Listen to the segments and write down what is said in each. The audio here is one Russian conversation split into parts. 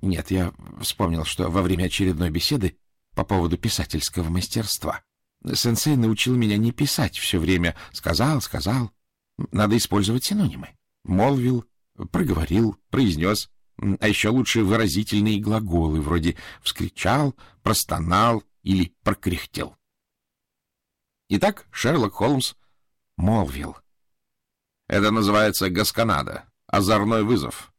Нет, я вспомнил, что во время очередной беседы по поводу писательского мастерства сенсей научил меня не писать все время «сказал, сказал». Надо использовать синонимы. Молвил, проговорил, произнес, а еще лучше выразительные глаголы, вроде «вскричал», «простонал» или «прокряхтел». Итак, Шерлок Холмс молвил. Это называется гасканада, озорной вызов.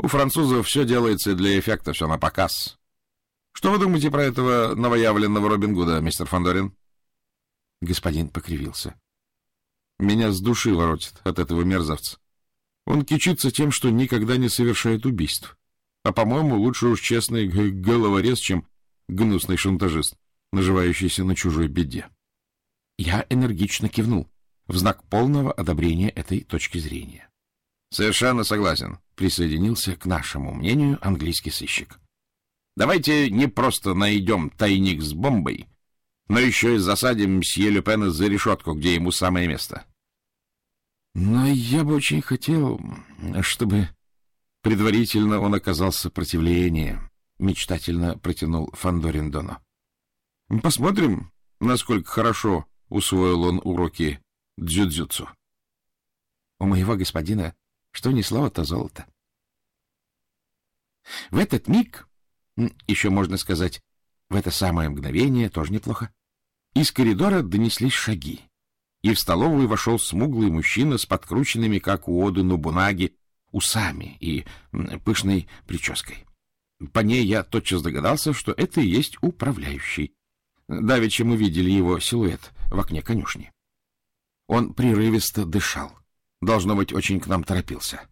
У французов все делается для эффекта, все на показ. Что вы думаете про этого новоявленного Робин Гуда, мистер Фандорин? Господин покривился. Меня с души воротит от этого мерзавца. Он кичится тем, что никогда не совершает убийств. А, по-моему, лучше уж честный головорез, чем гнусный шантажист, наживающийся на чужой беде. Я энергично кивнул в знак полного одобрения этой точки зрения. — Совершенно согласен, — присоединился к нашему мнению английский сыщик. — Давайте не просто найдем тайник с бомбой, но еще и засадим мсье Люпена за решетку, где ему самое место. — Но я бы очень хотел, чтобы предварительно он оказал сопротивление, — мечтательно протянул Фандорин Доно. — Посмотрим, насколько хорошо усвоил он уроки дзюдзюцу. У моего господина что ни слова, то золото. В этот миг, еще можно сказать, в это самое мгновение, тоже неплохо, из коридора донеслись шаги, и в столовую вошел смуглый мужчина с подкрученными, как у Оды Нобунаги, усами и пышной прической. По ней я тотчас догадался, что это и есть управляющий. Давеча мы видели его силуэт в окне конюшни. Он прерывисто дышал. Должно быть, очень к нам торопился.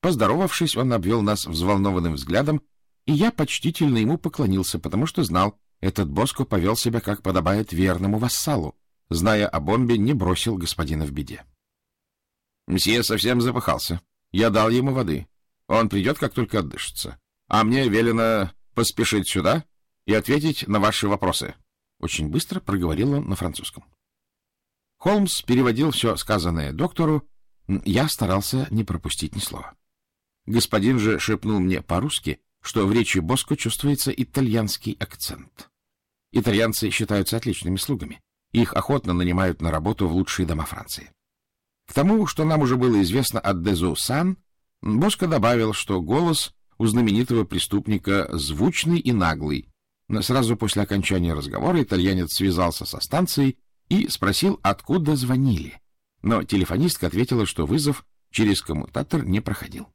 Поздоровавшись, он обвел нас взволнованным взглядом, и я почтительно ему поклонился, потому что знал, этот Боско повел себя, как подобает верному вассалу, зная о бомбе, не бросил господина в беде. Мсье совсем запыхался. Я дал ему воды. Он придет, как только отдышится. А мне велено поспешить сюда и ответить на ваши вопросы. Очень быстро проговорил он на французском. Холмс переводил все сказанное доктору, я старался не пропустить ни слова. Господин же шепнул мне по-русски, что в речи Боско чувствуется итальянский акцент. Итальянцы считаются отличными слугами. Их охотно нанимают на работу в лучшие дома Франции. К тому, что нам уже было известно от Дезу Сан, Боско добавил, что голос у знаменитого преступника звучный и наглый. Но сразу после окончания разговора итальянец связался со станцией и спросил, откуда звонили. Но телефонистка ответила, что вызов через коммутатор не проходил.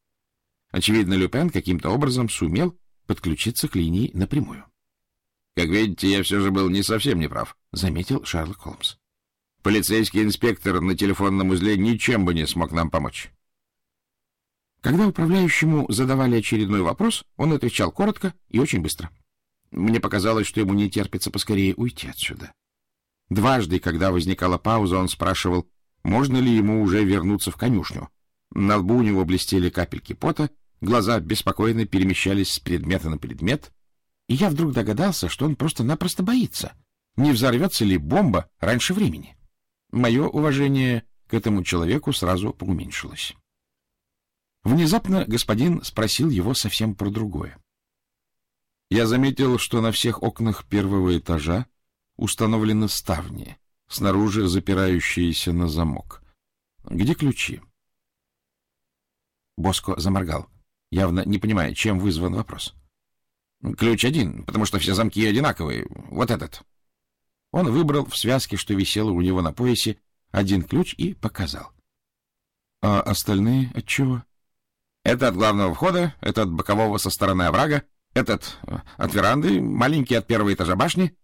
Очевидно, Люпен каким-то образом сумел подключиться к линии напрямую. — Как видите, я все же был не совсем неправ, — заметил Шерлок Холмс. — Полицейский инспектор на телефонном узле ничем бы не смог нам помочь. Когда управляющему задавали очередной вопрос, он отвечал коротко и очень быстро. Мне показалось, что ему не терпится поскорее уйти отсюда. Дважды, когда возникала пауза, он спрашивал, можно ли ему уже вернуться в конюшню. На лбу у него блестели капельки пота, глаза беспокойно перемещались с предмета на предмет, и я вдруг догадался, что он просто-напросто боится, не взорвется ли бомба раньше времени. Мое уважение к этому человеку сразу поуменьшилось. Внезапно господин спросил его совсем про другое. Я заметил, что на всех окнах первого этажа установлены ставни, снаружи запирающиеся на замок. Где ключи? Боско заморгал, явно не понимая, чем вызван вопрос. Ключ один, потому что все замки одинаковые. Вот этот. Он выбрал в связке, что висело у него на поясе, один ключ и показал. А остальные от чего? Это от главного входа, это от бокового со стороны оврага, этот э, от веранды, маленький от первого этажа башни,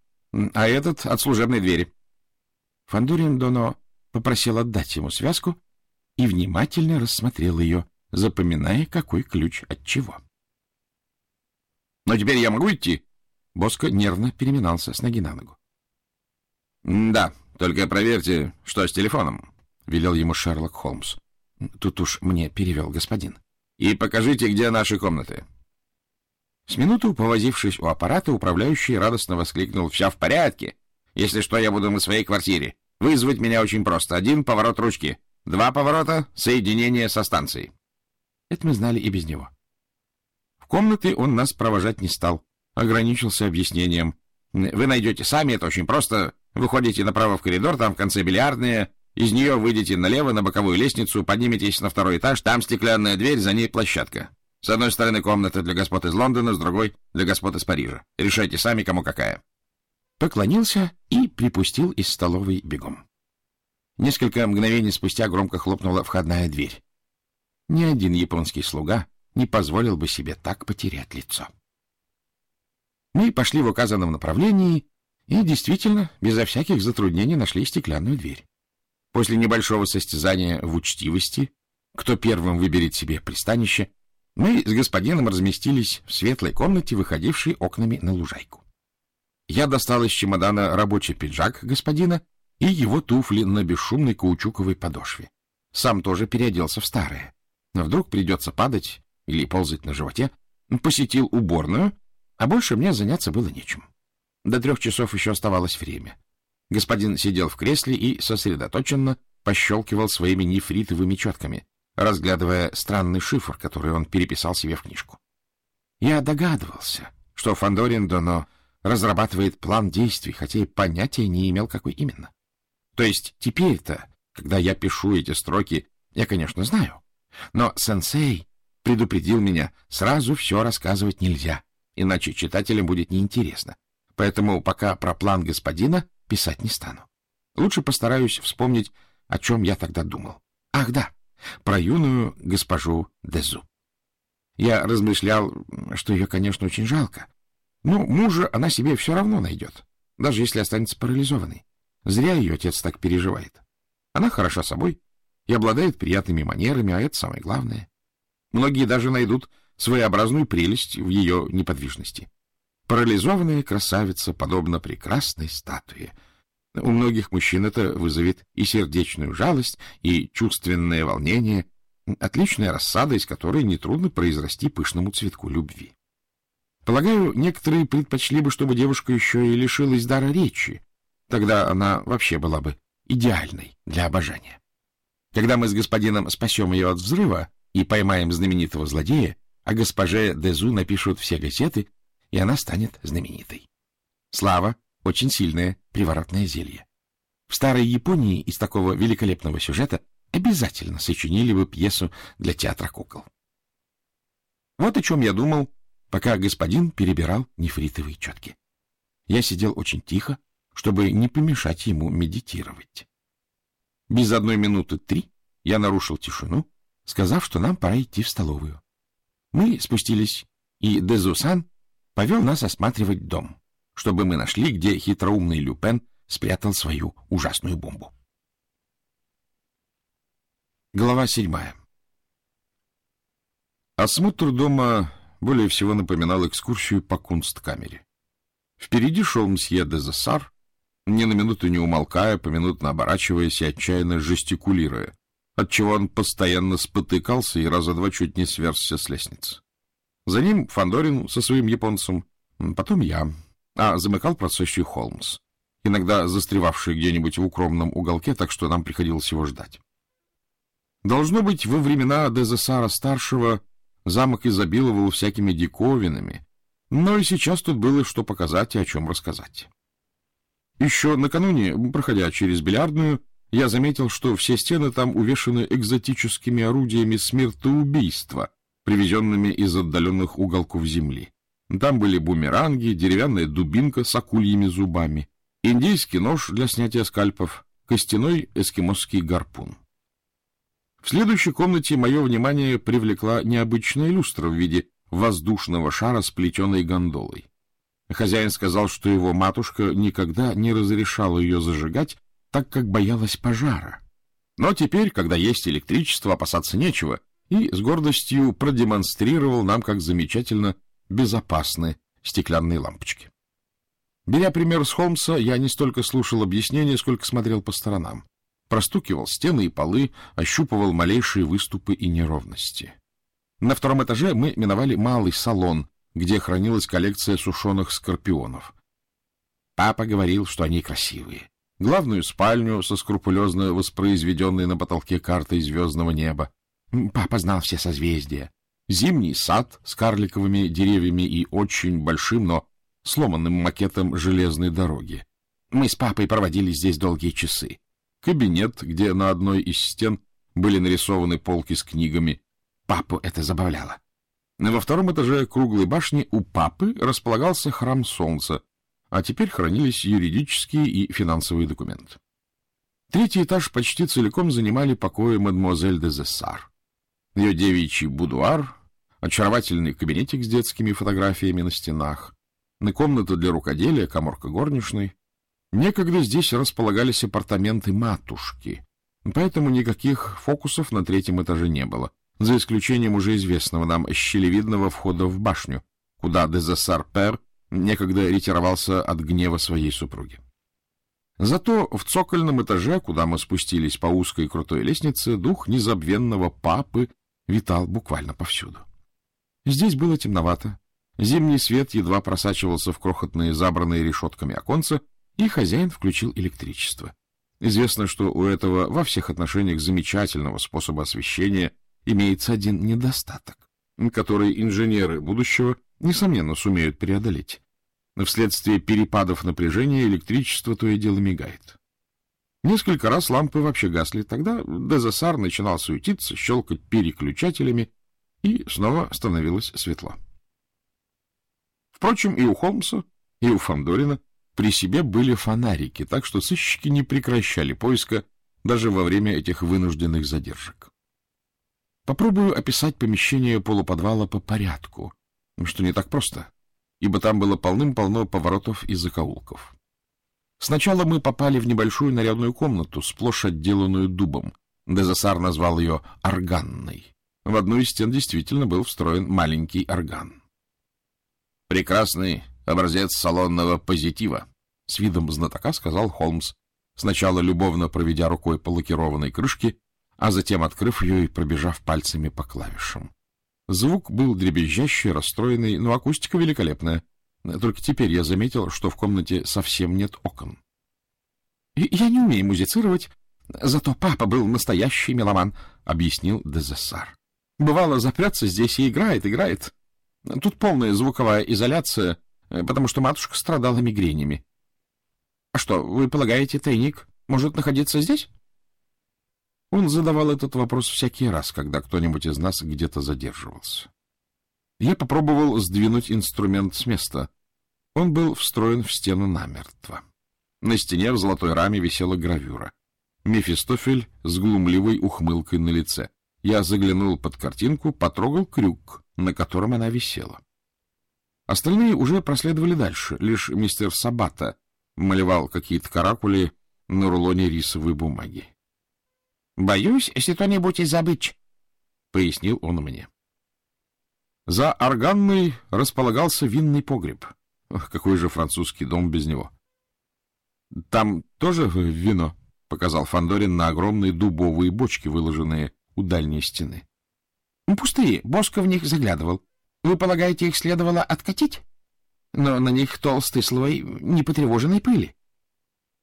а этот от служебной двери. Фандурин Доно попросил отдать ему связку и внимательно рассмотрел ее, запоминая, какой ключ от чего. — Но теперь я могу идти? Боско нервно переминался с ноги на ногу. — Да, только проверьте, что с телефоном, — велел ему Шерлок Холмс. Тут уж мне перевел господин. — И покажите, где наши комнаты. С минуту, повозившись у аппарата, управляющий радостно воскликнул «Все в порядке! Если что, я буду на своей квартире. Вызвать меня очень просто. Один поворот ручки, два поворота — соединение со станцией». Это мы знали и без него. В комнаты он нас провожать не стал, ограничился объяснением. Вы найдете сами, это очень просто. Выходите направо в коридор, там в конце бильярдная, из нее выйдете налево на боковую лестницу, подниметесь на второй этаж, там стеклянная дверь, за ней площадка. С одной стороны комната для господ из Лондона, с другой — для господ из Парижа. Решайте сами, кому какая. Поклонился и припустил из столовой бегом. Несколько мгновений спустя громко хлопнула входная дверь. Ни один японский слуга не позволил бы себе так потерять лицо. Мы пошли в указанном направлении и действительно, безо всяких затруднений, нашли стеклянную дверь. После небольшого состязания в учтивости, кто первым выберет себе пристанище, мы с господином разместились в светлой комнате, выходившей окнами на лужайку. Я достал из чемодана рабочий пиджак господина и его туфли на бесшумной каучуковой подошве. Сам тоже переоделся в старое. Вдруг придется падать или ползать на животе. Посетил уборную, а больше мне заняться было нечем. До трех часов еще оставалось время. Господин сидел в кресле и сосредоточенно пощелкивал своими нефритовыми четками, разглядывая странный шифр, который он переписал себе в книжку. Я догадывался, что Фандорин Доно разрабатывает план действий, хотя и понятия не имел, какой именно. То есть теперь-то, когда я пишу эти строки, я, конечно, знаю, но сенсей предупредил меня, сразу все рассказывать нельзя, иначе читателям будет неинтересно. Поэтому пока про план господина писать не стану. Лучше постараюсь вспомнить, о чем я тогда думал. Ах, да, про юную госпожу Дезу. Я размышлял, что ее, конечно, очень жалко. Но мужа она себе все равно найдет, даже если останется парализованной. Зря ее отец так переживает. Она хороша собой и обладает приятными манерами, а это самое главное. Многие даже найдут своеобразную прелесть в ее неподвижности. Парализованная красавица подобна прекрасной статуе. У многих мужчин это вызовет и сердечную жалость, и чувственное волнение, отличная рассада, из которой нетрудно произрасти пышному цветку любви. Полагаю, некоторые предпочли бы, чтобы девушка еще и лишилась дара речи, Тогда она вообще была бы идеальной для обожания. Когда мы с господином спасем ее от взрыва и поймаем знаменитого злодея, о госпоже Дезу напишут все газеты, и она станет знаменитой. Слава — очень сильное приворотное зелье. В старой Японии из такого великолепного сюжета обязательно сочинили бы пьесу для театра кукол. Вот о чем я думал, пока господин перебирал нефритовые четки. Я сидел очень тихо, чтобы не помешать ему медитировать. Без одной минуты три я нарушил тишину, сказав, что нам пора идти в столовую. Мы спустились, и Дезусан повел нас осматривать дом, чтобы мы нашли, где хитроумный Люпен спрятал свою ужасную бомбу. Глава седьмая Осмотр дома более всего напоминал экскурсию по кунсткамере. Впереди шел мсье Дезессар, ни на минуту не умолкая, поминутно оборачиваясь и отчаянно жестикулируя, отчего он постоянно спотыкался и раза два чуть не сверзся с лестницы. За ним Фандорин со своим японцем, потом я, а замыкал процессию Холмс, иногда застревавший где-нибудь в укромном уголке, так что нам приходилось его ждать. Должно быть, во времена Дезесара-старшего замок изобиловал всякими диковинами, но и сейчас тут было что показать и о чем рассказать. Еще накануне, проходя через бильярдную, я заметил, что все стены там увешаны экзотическими орудиями смертоубийства, привезенными из отдаленных уголков земли. Там были бумеранги, деревянная дубинка с акульями зубами, индийский нож для снятия скальпов, костяной эскимосский гарпун. В следующей комнате мое внимание привлекла необычная люстра в виде воздушного шара с плетеной гондолой. Хозяин сказал, что его матушка никогда не разрешала ее зажигать, так как боялась пожара. Но теперь, когда есть электричество, опасаться нечего, и с гордостью продемонстрировал нам, как замечательно безопасны стеклянные лампочки. Беря пример с Холмса, я не столько слушал объяснения, сколько смотрел по сторонам. Простукивал стены и полы, ощупывал малейшие выступы и неровности. На втором этаже мы миновали малый салон, где хранилась коллекция сушеных скорпионов. Папа говорил, что они красивые. Главную спальню со скрупулезно воспроизведенной на потолке картой звездного неба. Папа знал все созвездия. зимний сад с карликовыми деревьями и очень большим, но сломанным макетом железной дороги. Мы с папой проводили здесь долгие часы. Кабинет, где на одной из стен были нарисованы полки с книгами. Папу это забавляло. Во втором этаже круглой башни у папы располагался храм солнца, а теперь хранились юридические и финансовые документы. Третий этаж почти целиком занимали покои мадемуазель де Зессар. Ее девичий будуар, очаровательный кабинетик с детскими фотографиями на стенах, на комната для рукоделия, коморка горничной. Некогда здесь располагались апартаменты матушки, поэтому никаких фокусов на третьем этаже не было, за исключением уже известного нам щелевидного входа в башню, куда Дезессар-Пер некогда ретировался от гнева своей супруги. Зато в цокольном этаже, куда мы спустились по узкой крутой лестнице, дух незабвенного папы витал буквально повсюду. Здесь было темновато, зимний свет едва просачивался в крохотные забранные решетками оконца, и хозяин включил электричество. Известно, что у этого во всех отношениях замечательного способа освещения имеется один недостаток, который инженеры будущего, несомненно, сумеют преодолеть. Вследствие перепадов напряжения электричество то и дело мигает. Несколько раз лампы вообще гасли. Тогда Дезасар начинал суетиться, щелкать переключателями, и снова становилось светло. Впрочем, и у Холмса, и у Фандорина при себе были фонарики, так что сыщики не прекращали поиска даже во время этих вынужденных задержек. Попробую описать помещение полуподвала по порядку, что не так просто, ибо там было полным-полно поворотов и закоулков. Сначала мы попали в небольшую нарядную комнату, сплошь отделанную дубом. Дезасар назвал ее «органной». В одну из стен действительно был встроен маленький орган. «Прекрасный образец салонного позитива», — с видом знатока сказал Холмс, сначала любовно проведя рукой по лакированной крышке, а затем открыв ее и пробежав пальцами по клавишам. Звук был дребезжащий, расстроенный, но акустика великолепная. Только теперь я заметил, что в комнате совсем нет окон. — Я не умею музицировать, зато папа был настоящий меломан, — объяснил Дезессар. — Бывало, запрется здесь и играет, играет. Тут полная звуковая изоляция, потому что матушка страдала мигренями. — А что, вы полагаете, тайник может находиться здесь? Он задавал этот вопрос всякий раз, когда кто-нибудь из нас где-то задерживался. Я попробовал сдвинуть инструмент с места. Он был встроен в стену намертво. На стене в золотой раме висела гравюра. Мефистофель с глумливой ухмылкой на лице. Я заглянул под картинку, потрогал крюк, на котором она висела. Остальные уже проследовали дальше. Лишь мистер Сабата малевал какие-то каракули на рулоне рисовой бумаги. — Боюсь, если кто-нибудь и забыть, — пояснил он мне. За органной располагался винный погреб. Ох, какой же французский дом без него. — Там тоже вино, — показал Фандорин на огромные дубовые бочки, выложенные у дальней стены. — Пустые, Боско в них заглядывал. Вы полагаете, их следовало откатить? Но на них толстый слой непотревоженной пыли.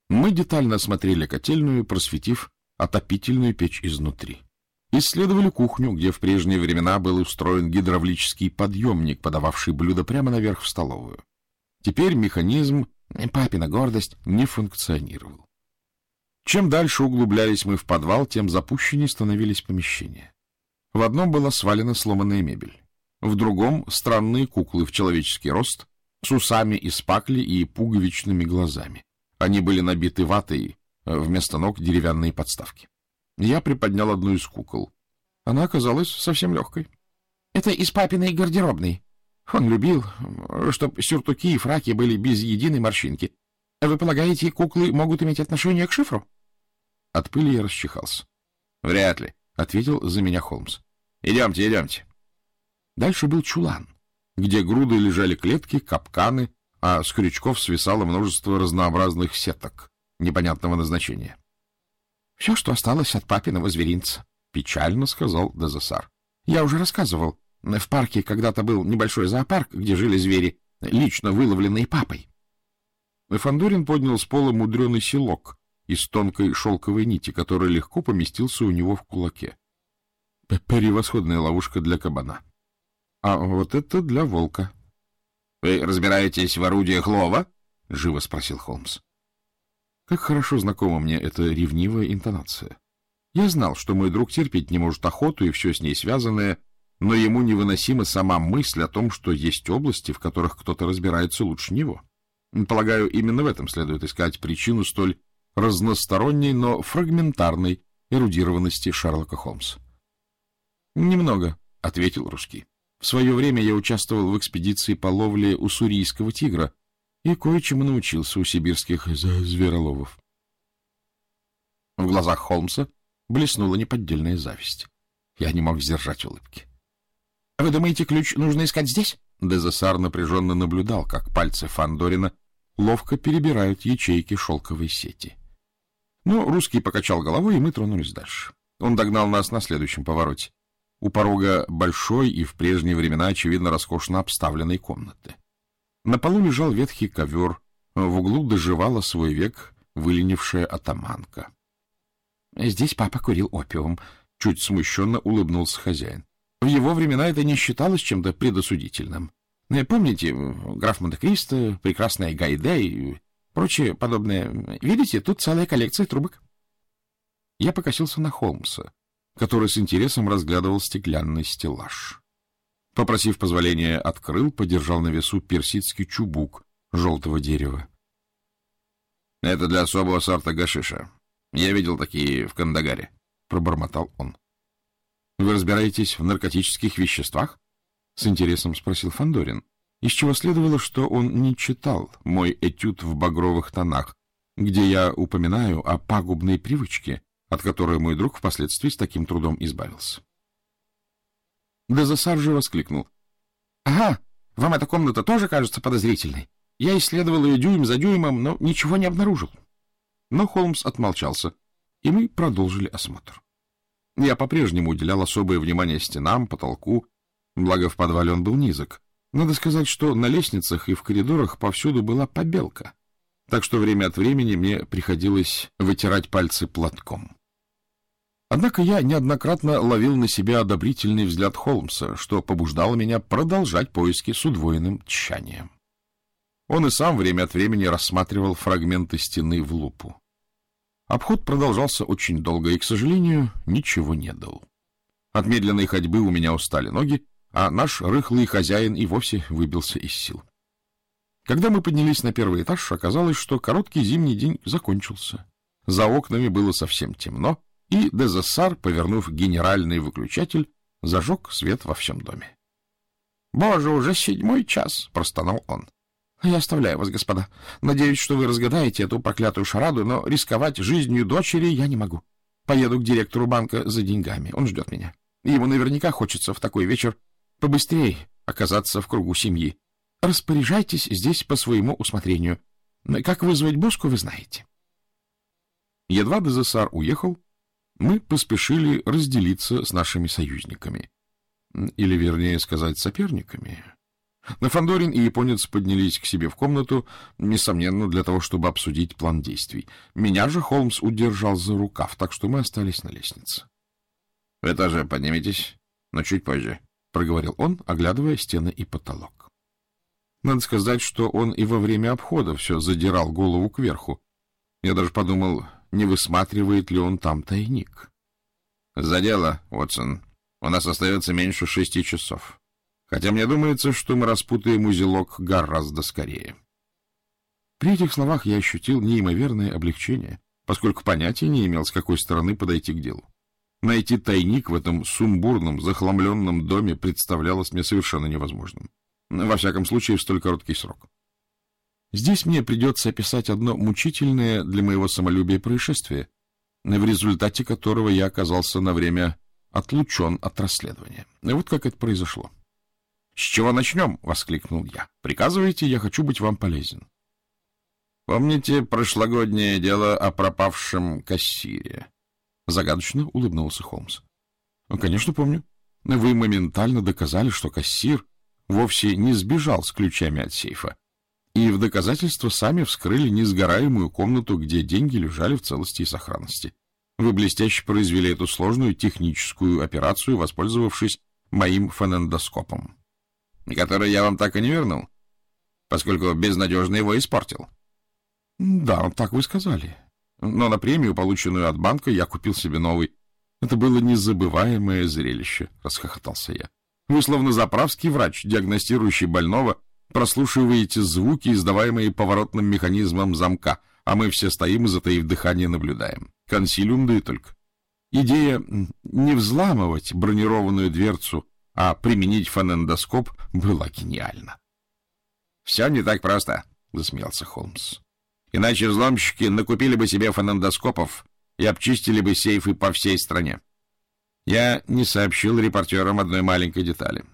Мы детально осмотрели котельную, просветив отопительную печь изнутри. Исследовали кухню, где в прежние времена был устроен гидравлический подъемник, подававший блюдо прямо наверх в столовую. Теперь механизм, папина гордость, не функционировал. Чем дальше углублялись мы в подвал, тем запущеннее становились помещения. В одном была свалена сломанная мебель, в другом — странные куклы в человеческий рост, с усами из пакли и пуговичными глазами. Они были набиты ватой, Э, вместо ног деревянные подставки. Я приподнял одну из кукол. Она оказалась совсем легкой. — Это из папиной гардеробной. Он любил, чтобы сюртуки и фраки были без единой морщинки. Вы полагаете, куклы могут иметь отношение к шифру? От пыли я расчихался. — Вряд ли, — ответил за меня Холмс. — Идемте, идемте. Дальше был чулан, где груды лежали клетки, капканы, а с крючков свисало множество разнообразных сеток непонятного назначения. — Все, что осталось от папиного зверинца, — печально сказал Дезасар. — Я уже рассказывал. В парке когда-то был небольшой зоопарк, где жили звери, лично выловленные папой. Фандорин поднял с пола мудреный селок из тонкой шелковой нити, который легко поместился у него в кулаке. Превосходная ловушка для кабана. — А вот это для волка. — Вы разбираетесь в орудиях лова? — живо спросил Холмс. Как хорошо знакома мне эта ревнивая интонация. Я знал, что мой друг терпеть не может охоту и все с ней связанное, но ему невыносима сама мысль о том, что есть области, в которых кто-то разбирается лучше него. Полагаю, именно в этом следует искать причину столь разносторонней, но фрагментарной эрудированности Шерлока Холмса. «Немного», — ответил русский. «В свое время я участвовал в экспедиции по ловле уссурийского тигра и кое-чему научился у сибирских звероловов». В глазах Холмса блеснула неподдельная зависть. Я не мог сдержать улыбки. — Вы думаете, ключ нужно искать здесь? Дезессар напряженно наблюдал, как пальцы Фандорина ловко перебирают ячейки шелковой сети. Но русский покачал головой, и мы тронулись дальше. Он догнал нас на следующем повороте. У порога большой и в прежние времена, очевидно, роскошно обставленной комнаты. На полу лежал ветхий ковер, в углу доживала свой век выленившая атаманка. Здесь папа курил опиум. Чуть смущенно улыбнулся хозяин. В его времена это не считалось чем-то предосудительным. Помните, граф Монте-Кристо, прекрасная Гайде и прочее подобное. Видите, тут целая коллекция трубок. Я покосился на Холмса, который с интересом разглядывал стеклянный стеллаж. Попросив позволения, открыл, подержал на весу персидский чубук желтого дерева. — Это для особого сорта гашиша. Я видел такие в Кандагаре, — пробормотал он. — Вы разбираетесь в наркотических веществах? — с интересом спросил Фандорин, из чего следовало, что он не читал мой этюд в багровых тонах, где я упоминаю о пагубной привычке, от которой мой друг впоследствии с таким трудом избавился. Дезасар же воскликнул. — Ага, вам эта комната тоже кажется подозрительной? Я исследовал ее дюйм за дюймом, но ничего не обнаружил. Но Холмс отмолчался, и мы продолжили осмотр. Я по-прежнему уделял особое внимание стенам, потолку, благо в подвале он был низок. Надо сказать, что на лестницах и в коридорах повсюду была побелка, так что время от времени мне приходилось вытирать пальцы платком. Однако я неоднократно ловил на себя одобрительный взгляд Холмса, что побуждало меня продолжать поиски с удвоенным тщанием. Он и сам время от времени рассматривал фрагменты стены в лупу. Обход продолжался очень долго и, к сожалению, ничего не дал. От медленной ходьбы у меня устали ноги, а наш рыхлый хозяин и вовсе выбился из сил. Когда мы поднялись на первый этаж, оказалось, что короткий зимний день закончился. За окнами было совсем темно, и Дезессар, повернув генеральный выключатель, зажег свет во всем доме. — Боже, уже седьмой час! — простонал он. — Я оставляю вас, господа. Надеюсь, что вы разгадаете эту проклятую шараду, но рисковать жизнью дочери я не могу. Поеду к директору банка за деньгами. Он ждет меня. Ему наверняка хочется в такой вечер побыстрее оказаться в кругу семьи. Распоряжайтесь здесь по своему усмотрению. Как вызвать Боску, вы знаете. Едва Дезессар уехал, мы поспешили разделиться с нашими союзниками. Или, вернее сказать, соперниками. Но Фандорин и японец поднялись к себе в комнату, несомненно, для того, чтобы обсудить план действий. Меня же Холмс удержал за рукав, так что мы остались на лестнице. — Вы тоже подниметесь, но чуть позже, — проговорил он, оглядывая стены и потолок. Надо сказать, что он и во время обхода все задирал голову кверху. Я даже подумал, не высматривает ли он там тайник. — За дело, Уотсон. У нас остается меньше шести часов хотя мне думается, что мы распутаем узелок гораздо скорее. При этих словах я ощутил неимоверное облегчение, поскольку понятия не имел, с какой стороны подойти к делу. Найти тайник в этом сумбурном, захламленном доме представлялось мне совершенно невозможным. Во всяком случае, в столь короткий срок. Здесь мне придется описать одно мучительное для моего самолюбия происшествие, в результате которого я оказался на время отлучен от расследования. Вот как это произошло. — С чего начнем? — воскликнул я. — Приказывайте, я хочу быть вам полезен. — Помните прошлогоднее дело о пропавшем кассире? Загадочно улыбнулся Холмс. — Конечно, помню. Вы моментально доказали, что кассир вовсе не сбежал с ключами от сейфа, и в доказательство сами вскрыли несгораемую комнату, где деньги лежали в целости и сохранности. Вы блестяще произвели эту сложную техническую операцию, воспользовавшись моим фонендоскопом. который я вам так и не вернул, поскольку безнадежно его испортил. — Да, так вы сказали. Но на премию, полученную от банка, я купил себе новый. Это было незабываемое зрелище, — расхохотался я. Вы, словно заправский врач, диагностирующий больного, прослушиваете звуки, издаваемые поворотным механизмом замка, а мы все стоим затаив дыхание, наблюдаем. Консилиум, да и только. Идея не взламывать бронированную дверцу, а применить фонендоскоп была гениальна. — Все не так просто, — засмеялся Холмс. — Иначе взломщики накупили бы себе фонендоскопов и обчистили бы сейфы по всей стране. Я не сообщил репортерам одной маленькой детали.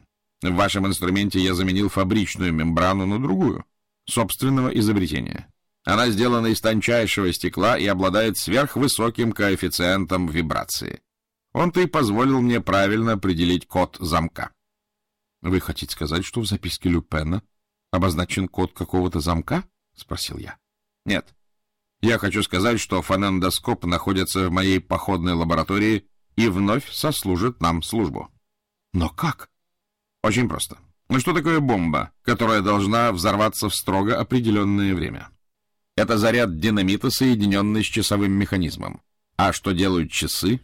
В вашем инструменте я заменил фабричную мембрану на другую, собственного изобретения. Она сделана из тончайшего стекла и обладает сверхвысоким коэффициентом вибрации. Он-то и позволил мне правильно определить код замка. — Вы хотите сказать, что в записке Люпена обозначен код какого-то замка? — спросил я. — Нет. Я хочу сказать, что фонендоскоп находится в моей походной лаборатории и вновь сослужит нам службу. — Но как? — Очень просто. Ну что такое бомба, которая должна взорваться в строго определенное время? Это заряд динамита, соединенный с часовым механизмом. А что делают часы?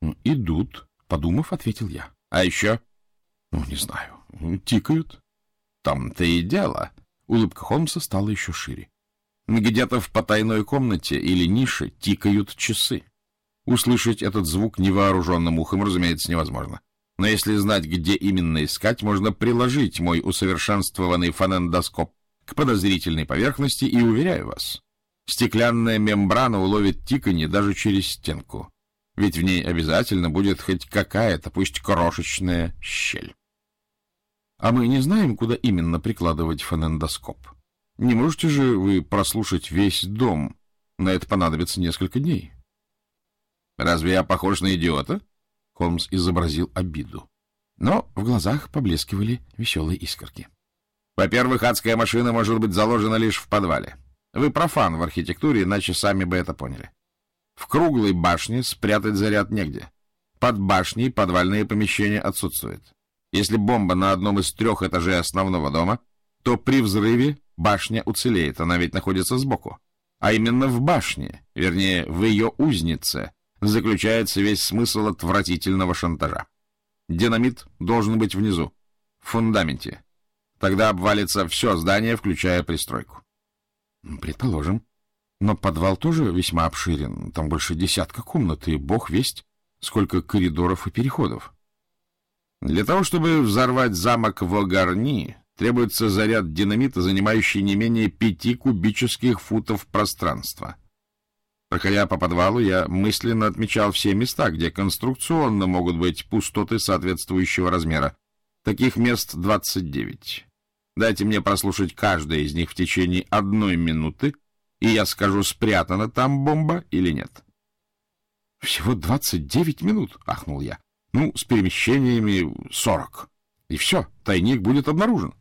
— Идут, — подумав, ответил я. — А еще? — Ну, не знаю. Тикают. — Там-то и дело. Улыбка Холмса стала еще шире. Где-то в потайной комнате или нише тикают часы. Услышать этот звук невооруженным ухом, разумеется, невозможно. Но если знать, где именно искать, можно приложить мой усовершенствованный фонендоскоп к подозрительной поверхности, и, уверяю вас, стеклянная мембрана уловит тиканье даже через стенку, ведь в ней обязательно будет хоть какая-то, пусть крошечная, щель. А мы не знаем, куда именно прикладывать фонендоскоп. Не можете же вы прослушать весь дом? На это понадобится несколько дней. Разве я похож на идиота? Холмс изобразил обиду. Но в глазах поблескивали веселые искорки. Во-первых, адская машина может быть заложена лишь в подвале. Вы профан в архитектуре, иначе сами бы это поняли. В круглой башне спрятать заряд негде. Под башней подвальные помещения отсутствуют. Если бомба на одном из трех этажей основного дома, то при взрыве башня уцелеет, она ведь находится сбоку. А именно в башне, вернее, в ее узнице, заключается весь смысл отвратительного шантажа. Динамит должен быть внизу, в фундаменте, Тогда обвалится все здание, включая пристройку. Предположим. Но подвал тоже весьма обширен. Там больше десятка комнат, и бог весть, сколько коридоров и переходов. Для того, чтобы взорвать замок в Огарни, требуется заряд динамита, занимающий не менее пяти кубических футов пространства. Проходя по подвалу, я мысленно отмечал все места, где конструкционно могут быть пустоты соответствующего размера. Таких мест 29. Дайте мне прослушать каждое из них в течение одной минуты, и я скажу, спрятана там бомба или нет. — Всего двадцать девять минут, — ахнул я. — Ну, с перемещениями сорок. И все, тайник будет обнаружен.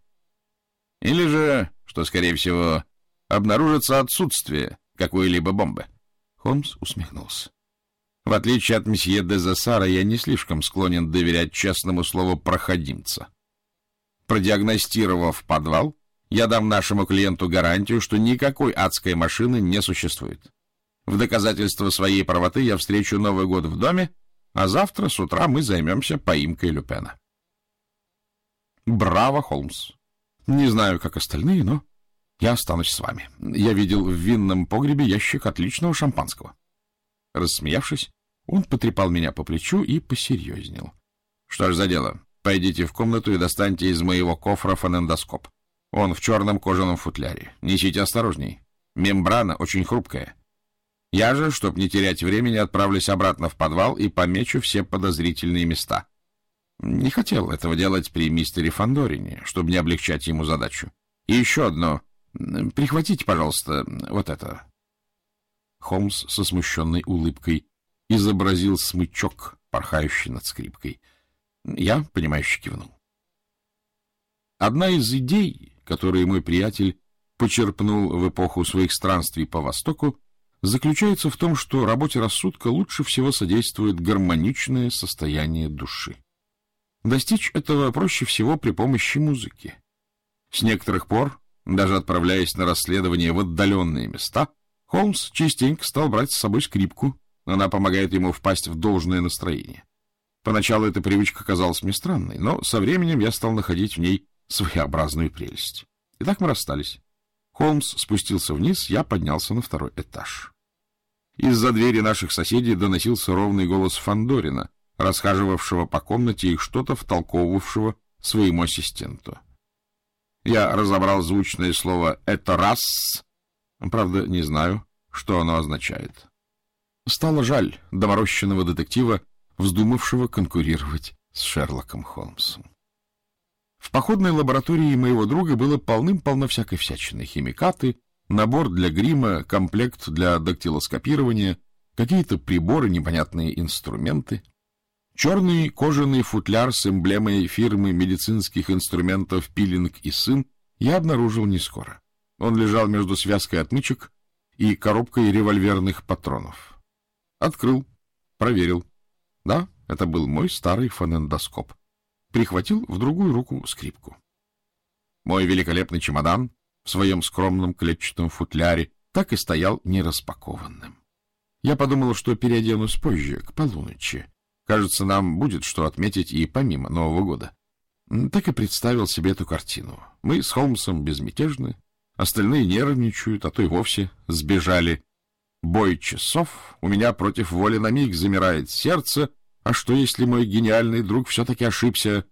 Или же, что, скорее всего, обнаружится отсутствие какой-либо бомбы. Холмс усмехнулся. В отличие от месье де Засара, я не слишком склонен доверять честному слову проходимца. Продиагностировав подвал, я дам нашему клиенту гарантию, что никакой адской машины не существует. В доказательство своей правоты я встречу Новый год в доме, а завтра с утра мы займемся поимкой Люпена. Браво, Холмс. Не знаю, как остальные, но я останусь с вами. Я видел в винном погребе ящик отличного шампанского. Рассмеявшись, он потрепал меня по плечу и посерьезнел. — Что ж за дело? Пойдите в комнату и достаньте из моего кофра фонендоскоп. Он в черном кожаном футляре. Несите осторожней. Мембрана очень хрупкая. Я же, чтоб не терять времени, отправлюсь обратно в подвал и помечу все подозрительные места. Не хотел этого делать при мистере Фандорине, чтобы не облегчать ему задачу. И еще одно. Прихватите, пожалуйста, вот это. Холмс со смущенной улыбкой изобразил смычок, порхающий над скрипкой — я, понимающе кивнул. Одна из идей, которые мой приятель почерпнул в эпоху своих странствий по Востоку, заключается в том, что работе рассудка лучше всего содействует гармоничное состояние души. Достичь этого проще всего при помощи музыки. С некоторых пор, даже отправляясь на расследование в отдаленные места, Холмс частенько стал брать с собой скрипку. Она помогает ему впасть в должное настроение. Поначалу эта привычка казалась мне странной, но со временем я стал находить в ней своеобразную прелесть. И так мы расстались. Холмс спустился вниз, я поднялся на второй этаж. Из-за двери наших соседей доносился ровный голос Фандорина, расхаживавшего по комнате и что-то втолковывавшего своему ассистенту. Я разобрал звучное слово «это раз», правда, не знаю, что оно означает. Стало жаль доморощенного детектива, вздумавшего конкурировать с Шерлоком Холмсом. В походной лаборатории моего друга было полным-полно всякой всячины. Химикаты, набор для грима, комплект для дактилоскопирования, какие-то приборы, непонятные инструменты. Черный кожаный футляр с эмблемой фирмы медицинских инструментов «Пилинг и сын» я обнаружил не скоро. Он лежал между связкой отмычек и коробкой револьверных патронов. Открыл, проверил. Да, это был мой старый фонендоскоп. Прихватил в другую руку скрипку. Мой великолепный чемодан в своем скромном клетчатом футляре так и стоял нераспакованным. Я подумал, что переоденусь позже, к полуночи. Кажется, нам будет что отметить и помимо Нового года. Так и представил себе эту картину. Мы с Холмсом безмятежны, остальные нервничают, а то и вовсе сбежали. Бой часов, у меня против воли на миг замирает сердце, а что, если мой гениальный друг все-таки ошибся?